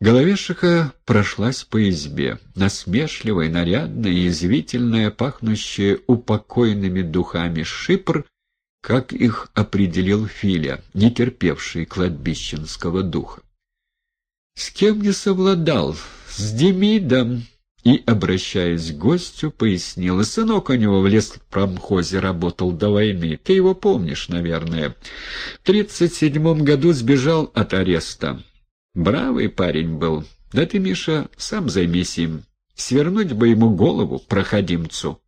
Головешиха прошлась по избе, насмешливая, нарядная, язвительная, пахнущая упокойными духами шипр, как их определил Филя, не терпевший кладбищенского духа. «С кем не совладал? С Демидом!» И, обращаясь к гостю, пояснила. «Сынок у него в леспромхозе работал до войны. Ты его помнишь, наверное. В тридцать седьмом году сбежал от ареста. Бравый парень был. Да ты, Миша, сам займись им. Свернуть бы ему голову, проходимцу.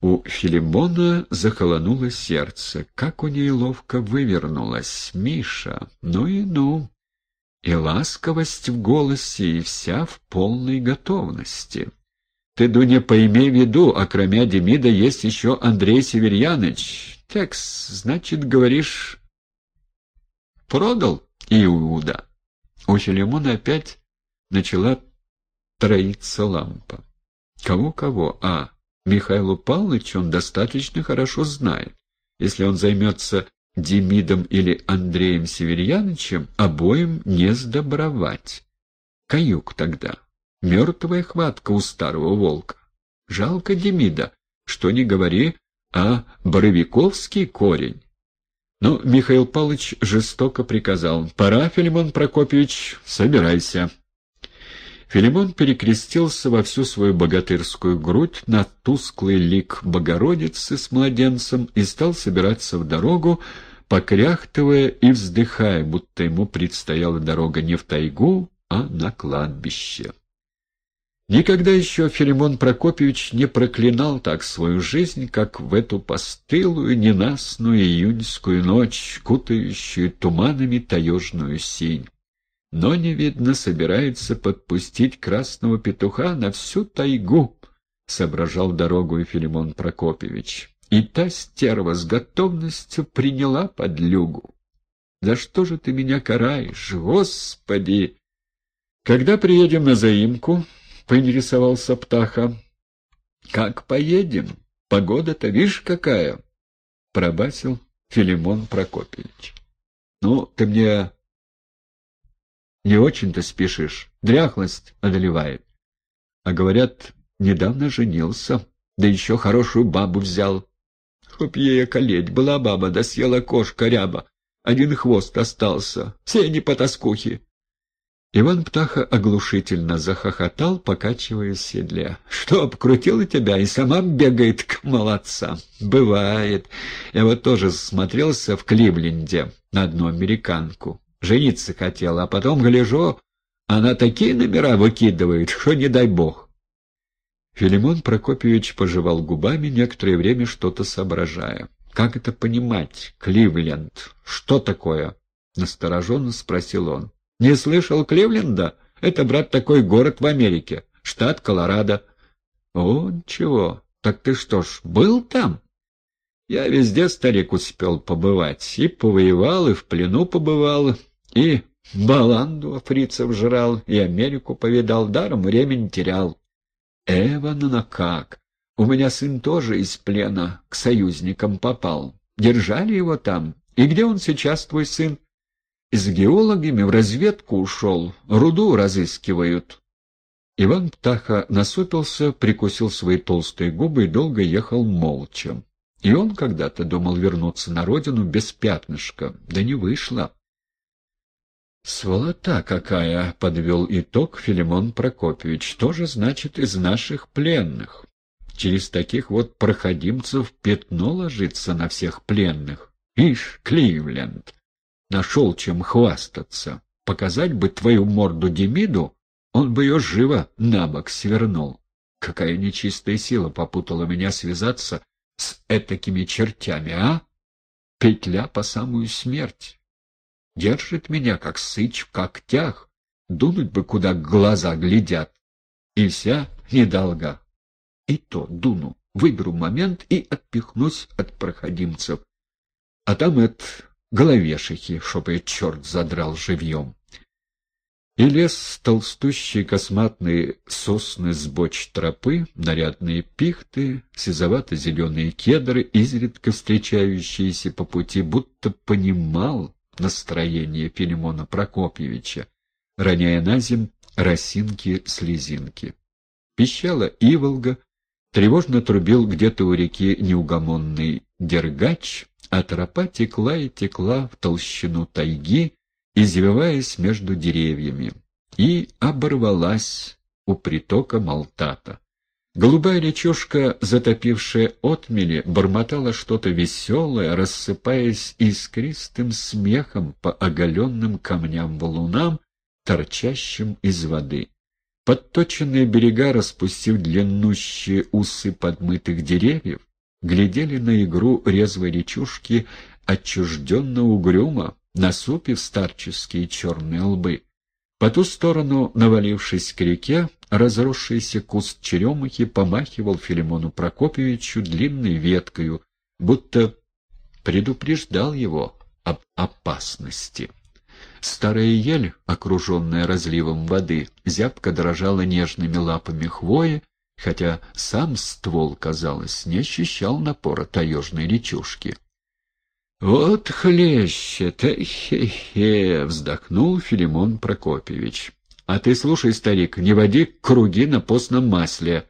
У Филимона захолонуло сердце. Как у ней ловко вывернулась. Миша, ну и ну. И ласковость в голосе, и вся в полной готовности. Ты, Дуня, поимей в виду, а кроме Демида есть еще Андрей Северьяныч. Текс, значит, говоришь, продал Иуда? У Филимона опять начала троиться лампа. Кого-кого, а Михаилу Павловичу он достаточно хорошо знает. Если он займется Демидом или Андреем Северьяновичем, обоим не сдобровать. Каюк тогда. Мертвая хватка у старого волка. Жалко Демида, что не говори, а Боровиковский корень. Но Михаил Павлович жестоко приказал. «Пора, Филимон Прокопьевич, собирайся». Филимон перекрестился во всю свою богатырскую грудь на тусклый лик Богородицы с младенцем и стал собираться в дорогу, покряхтывая и вздыхая, будто ему предстояла дорога не в тайгу, а на кладбище. Никогда еще Филимон Прокопьевич не проклинал так свою жизнь, как в эту постылую, ненастную июньскую ночь, кутающую туманами таежную синь. Но, не видно, собирается подпустить красного петуха на всю тайгу, — соображал дорогу Филимон Прокопьевич. И та стерва с готовностью приняла подлюгу. «За что же ты меня караешь, Господи?» «Когда приедем на заимку?» — поинтересовался Птаха. — Как поедем? Погода-то, видишь, какая? — пробасил Филимон Прокопьевич. — Ну, ты мне не очень-то спешишь, дряхлость одолевает. А говорят, недавно женился, да еще хорошую бабу взял. Хоп ей околеть, была баба, да съела кошка ряба. Один хвост остался, все они потаскухи. Иван Птаха оглушительно захохотал, покачивая в седле. «Что, обкрутила тебя и сама бегает к молодцам?» «Бывает. Я вот тоже смотрелся в Кливленде на одну американку. Жениться хотела, а потом, гляжу, она такие номера выкидывает, что не дай бог». Филимон Прокопьевич пожевал губами, некоторое время что-то соображая. «Как это понимать, Кливленд? Что такое?» — настороженно спросил он. Не слышал Кливленда? Это, брат, такой город в Америке, штат Колорадо. О, чего? Так ты что ж, был там? Я везде, старик, успел побывать. И повоевал, и в плену побывал, и баланду фрицев жрал, и Америку повидал, даром времени терял. Эва, ну как? У меня сын тоже из плена к союзникам попал. Держали его там. И где он сейчас, твой сын? С геологами в разведку ушел, руду разыскивают. Иван Птаха насупился, прикусил свои толстые губы и долго ехал молча. И он когда-то думал вернуться на родину без пятнышка, да не вышло. «Сволота какая!» — подвел итог Филимон Прокопьевич. «Что же значит из наших пленных? Через таких вот проходимцев пятно ложится на всех пленных. Ишь, Кливленд!» Нашел чем хвастаться. Показать бы твою морду Демиду, он бы ее живо на бок свернул. Какая нечистая сила попутала меня связаться с этакими чертями, а? Петля по самую смерть. Держит меня, как сыч в когтях. Дунуть бы, куда глаза глядят. И вся недолга. И то дуну, выберу момент и отпихнусь от проходимцев. А там это головешихи, чтобы черт задрал живьем. И лес толстущие косматные сосны с боч тропы, нарядные пихты, сизовато-зеленые кедры, изредка встречающиеся по пути, будто понимал настроение Филимона Прокопьевича, роняя на земь росинки-слезинки. Пищала Иволга, тревожно трубил где-то у реки неугомонный дергач, а тропа текла и текла в толщину тайги, извиваясь между деревьями, и оборвалась у притока Малтата. Голубая речушка, затопившая отмели, бормотала что-то веселое, рассыпаясь искристым смехом по оголенным камням валунам, торчащим из воды. Подточенные берега, распустив длиннущие усы подмытых деревьев, глядели на игру резвой речушки отчужденно угрюмо, насупив старческие черные лбы. По ту сторону, навалившись к реке, разросшийся куст черемухи помахивал Филимону Прокопьевичу длинной веткою, будто предупреждал его об опасности. Старая ель, окруженная разливом воды, зябко дрожала нежными лапами хвои, хотя сам ствол, казалось, не ощущал напора таежной речушки. «Вот хлещет, хе-хе!» — вздохнул Филимон Прокопьевич. «А ты слушай, старик, не води круги на постном масле!»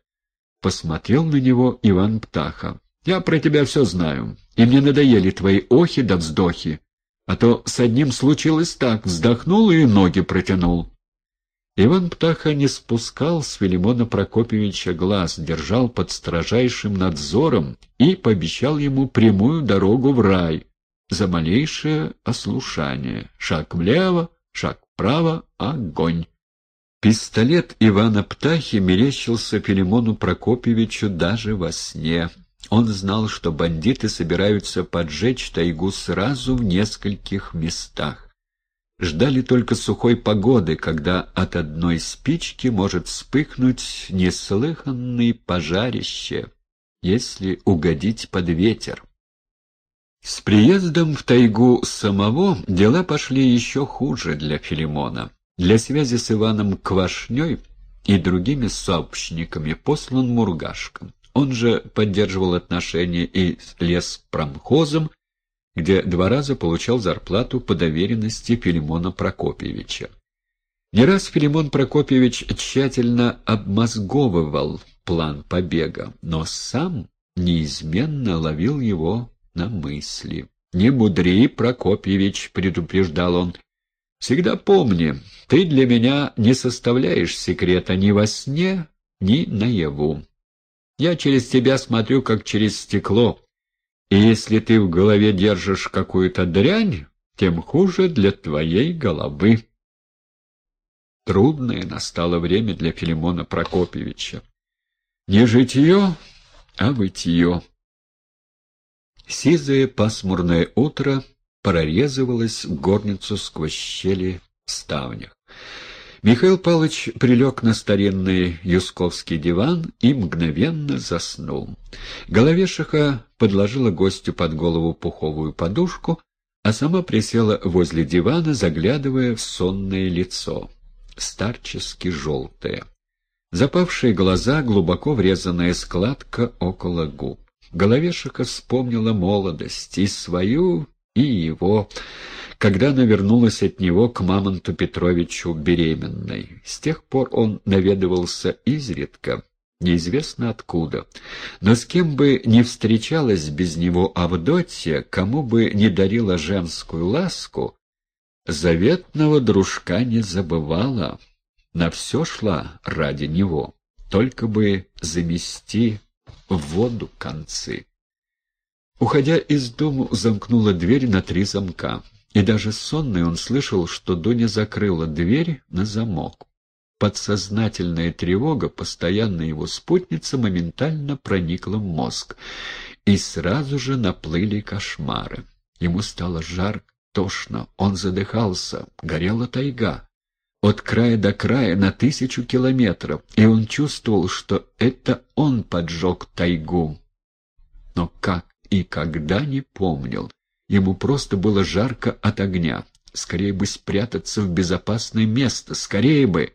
Посмотрел на него Иван Птаха. «Я про тебя все знаю, и мне надоели твои охи да вздохи. А то с одним случилось так, вздохнул и ноги протянул». Иван Птаха не спускал с Филимона Прокопьевича глаз, держал под строжайшим надзором и пообещал ему прямую дорогу в рай — за малейшее ослушание. Шаг влево, шаг вправо — огонь. Пистолет Ивана Птахи мерещился Филимону Прокопьевичу даже во сне. Он знал, что бандиты собираются поджечь тайгу сразу в нескольких местах. Ждали только сухой погоды, когда от одной спички может вспыхнуть неслыханное пожарище, если угодить под ветер. С приездом в тайгу самого дела пошли еще хуже для Филимона. Для связи с Иваном Квашней и другими сообщниками послан Мургашком. Он же поддерживал отношения и с леспромхозом, где два раза получал зарплату по доверенности Филимона Прокопьевича. Не раз Филимон Прокопьевич тщательно обмозговывал план побега, но сам неизменно ловил его на мысли. «Не мудри, Прокопьевич», — предупреждал он. «Всегда помни, ты для меня не составляешь секрета ни во сне, ни наяву. Я через тебя смотрю, как через стекло, и если ты в голове держишь какую-то дрянь, тем хуже для твоей головы». Трудное настало время для Филимона Прокопьевича. Не житье, а вытье. Сизое пасмурное утро прорезывалось в горницу сквозь щели в ставнях. Михаил Павлович прилег на старинный юсковский диван и мгновенно заснул. Головешиха подложила гостю под голову пуховую подушку, а сама присела возле дивана, заглядывая в сонное лицо, старчески желтое. Запавшие глаза, глубоко врезанная складка около губ. Головешика вспомнила молодость, и свою, и его, когда она вернулась от него к Мамонту Петровичу беременной. С тех пор он наведывался изредка, неизвестно откуда. Но с кем бы ни встречалась без него Авдотья, кому бы не дарила женскую ласку, заветного дружка не забывала, на все шла ради него, только бы замести в воду концы. Уходя из дому, замкнула дверь на три замка. И даже сонный он слышал, что Дуня закрыла дверь на замок. Подсознательная тревога, постоянно его спутница, моментально проникла в мозг. И сразу же наплыли кошмары. Ему стало жарко, тошно, он задыхался, горела тайга от края до края на тысячу километров, и он чувствовал, что это он поджег тайгу. Но как и когда не помнил. Ему просто было жарко от огня. Скорее бы спрятаться в безопасное место, скорее бы.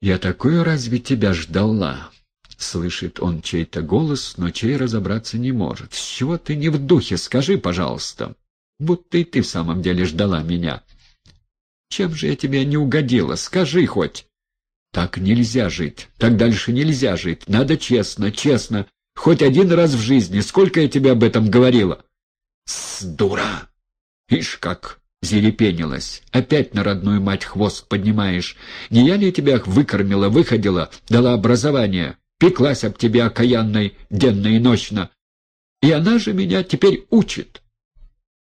«Я такое разве тебя ждала?» Слышит он чей-то голос, но чей разобраться не может. «С чего ты не в духе? Скажи, пожалуйста. Будто и ты в самом деле ждала меня». Чем же я тебе не угодила? Скажи хоть. Так нельзя жить. Так дальше нельзя жить. Надо честно, честно. Хоть один раз в жизни. Сколько я тебе об этом говорила? С дура! Ишь как зерепенилась. Опять на родную мать хвост поднимаешь. Не я ли тебя выкормила, выходила, дала образование? Пеклась об тебе окаянной денно и ночно. И она же меня теперь учит.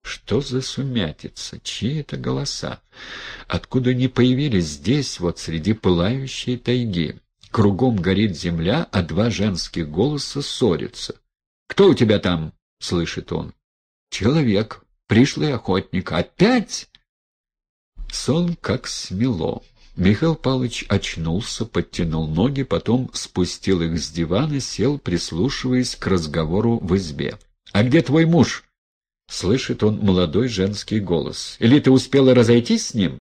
Что за сумятица? Чьи это голоса? Откуда они появились здесь, вот среди пылающей тайги? Кругом горит земля, а два женских голоса ссорятся. «Кто у тебя там?» — слышит он. «Человек, пришлый охотник. Опять?» Сон как смело. Михаил Павлович очнулся, подтянул ноги, потом спустил их с дивана, сел, прислушиваясь к разговору в избе. «А где твой муж?» Слышит он молодой женский голос. «Или ты успела разойтись с ним?»